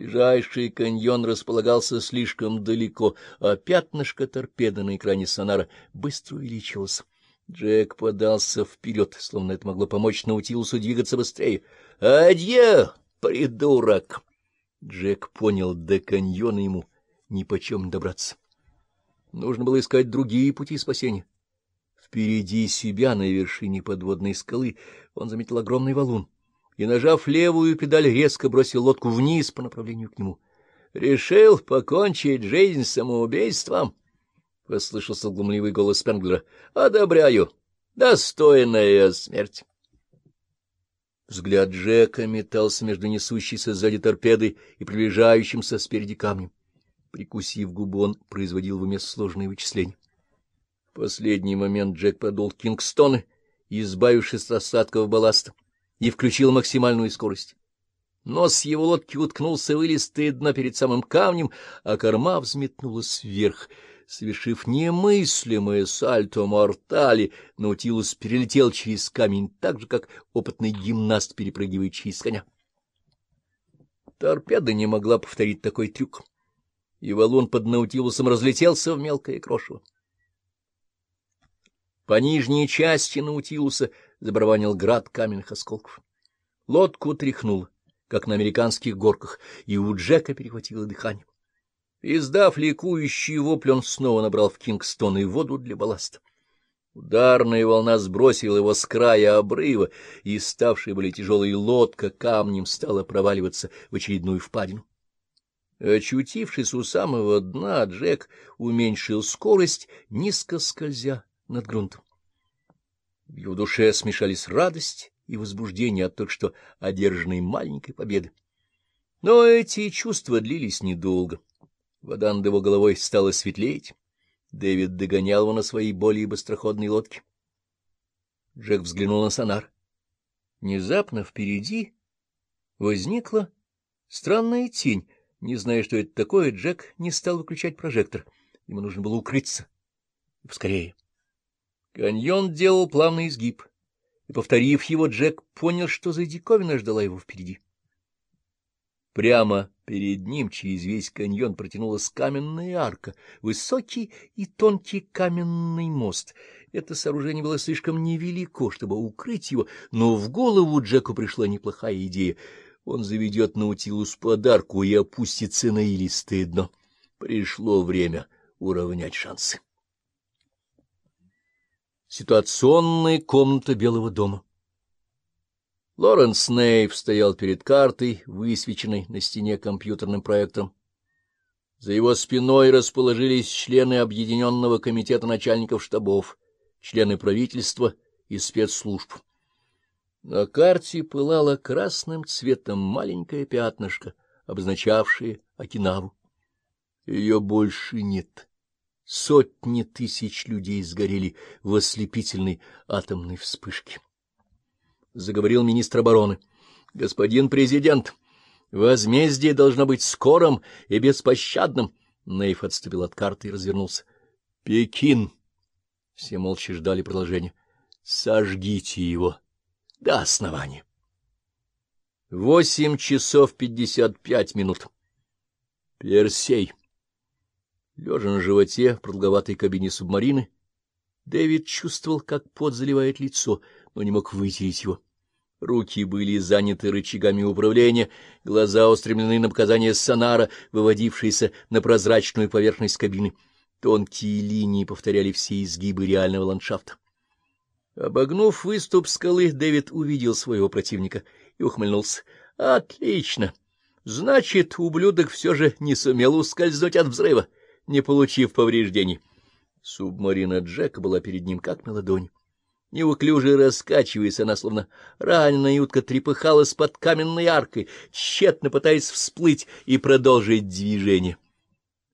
Ближайший каньон располагался слишком далеко, а пятнышко торпеды на экране сонара быстро увеличилось. Джек подался вперед, словно это могло помочь Наутилусу двигаться быстрее. «Адье, придурок!» Джек понял, до каньона ему нипочем не добраться. Нужно было искать другие пути спасения. Впереди себя, на вершине подводной скалы, он заметил огромный валун и, нажав левую педаль, резко бросил лодку вниз по направлению к нему. — Решил покончить жизнь самоубийством? — послышался глумливый голос Спенглера. — Одобряю. Достойная смерть. Взгляд Джека метался между несущейся сзади торпедой и приближающимся спереди камнем. Прикусив губу, он производил в уме сложные вычисления. В последний момент Джек подул Кингстоны, избавившись от остатков балласта и включил максимальную скорость. Нос его лодки уткнулся в илистое дно перед самым камнем, а корма взметнулась вверх. Совершив немыслимое сальто мортали, Наутилус перелетел через камень так же, как опытный гимнаст перепрыгивает через коня. Торпеда не могла повторить такой трюк, и валун под Наутилусом разлетелся в мелкое крошево. По нижней части Наутилуса забарабанил град каменных осколков. Лодку тряхнуло, как на американских горках, и у Джека перехватило дыхание. Издав ликующий вопль, он снова набрал в Кингстон и воду для балласта. Ударная волна сбросила его с края обрыва, и ставшая более тяжелой лодка камнем стала проваливаться в очередную впадину. Очутившись у самого дна, Джек уменьшил скорость, низко скользя над грунтом. В его душе смешались радость и возбуждение от только что одержанной маленькой победы. Но эти чувства длились недолго. Вода над его головой стала светлеть. Дэвид догонял его на своей более быстроходной лодке. Джек взглянул на сонар. Внезапно впереди возникла странная тень. Не зная, что это такое, Джек не стал выключать прожектор. Ему нужно было укрыться. И поскорее. Каньон делал плавный изгиб, и, повторив его, Джек понял, что за диковина ждала его впереди. Прямо перед ним через весь каньон протянулась каменная арка, высокий и тонкий каменный мост. Это сооружение было слишком невелико, чтобы укрыть его, но в голову Джеку пришла неплохая идея. Он заведет Наутилус подарку и опустится на илистое дно. Пришло время уравнять шансы. Ситуационная комната Белого дома. Лоренс Нейв стоял перед картой, высвеченной на стене компьютерным проектором. За его спиной расположились члены Объединенного комитета начальников штабов, члены правительства и спецслужб. На карте пылало красным цветом маленькое пятнышко, обозначавшее Окинаву. Ее больше нет. Сотни тысяч людей сгорели в ослепительной атомной вспышке. Заговорил министр обороны. — Господин президент, возмездие должно быть скорым и беспощадным. Нейф отступил от карты и развернулся. — Пекин! Все молча ждали продолжения. — Сожгите его до основания. Восемь часов пятьдесят пять минут. Персей. Лежа на животе в продолговатой кабине субмарины, Дэвид чувствовал, как пот заливает лицо, но не мог вытереть его. Руки были заняты рычагами управления, глаза устремлены на показания сонара, выводившиеся на прозрачную поверхность кабины. Тонкие линии повторяли все изгибы реального ландшафта. Обогнув выступ скалы, Дэвид увидел своего противника и ухмыльнулся. — Отлично! Значит, ублюдок все же не сумел ускользнуть от взрыва не получив повреждений. Субмарина Джека была перед ним как на ладони. Неуклюже раскачиваясь, она, словно раненая утка, трепыхалась под каменной аркой, тщетно пытаясь всплыть и продолжить движение.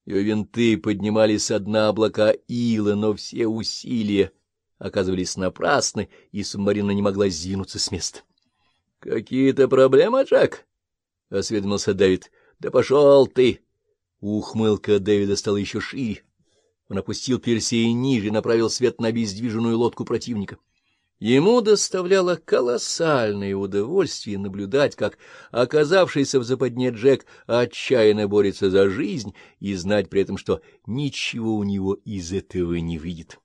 Ее винты поднимали со дна облака ила, но все усилия оказывались напрасны, и субмарина не могла сдвинуться с места. — Какие-то проблемы, Джек? — осведомился Дэвид. — Да пошел ты! Ухмылка Дэвида стала еще шире. Он опустил Персея ниже и направил свет на обездвиженную лодку противника. Ему доставляло колоссальное удовольствие наблюдать, как оказавшийся в западне Джек отчаянно борется за жизнь и знать при этом, что ничего у него из этого не выйдет.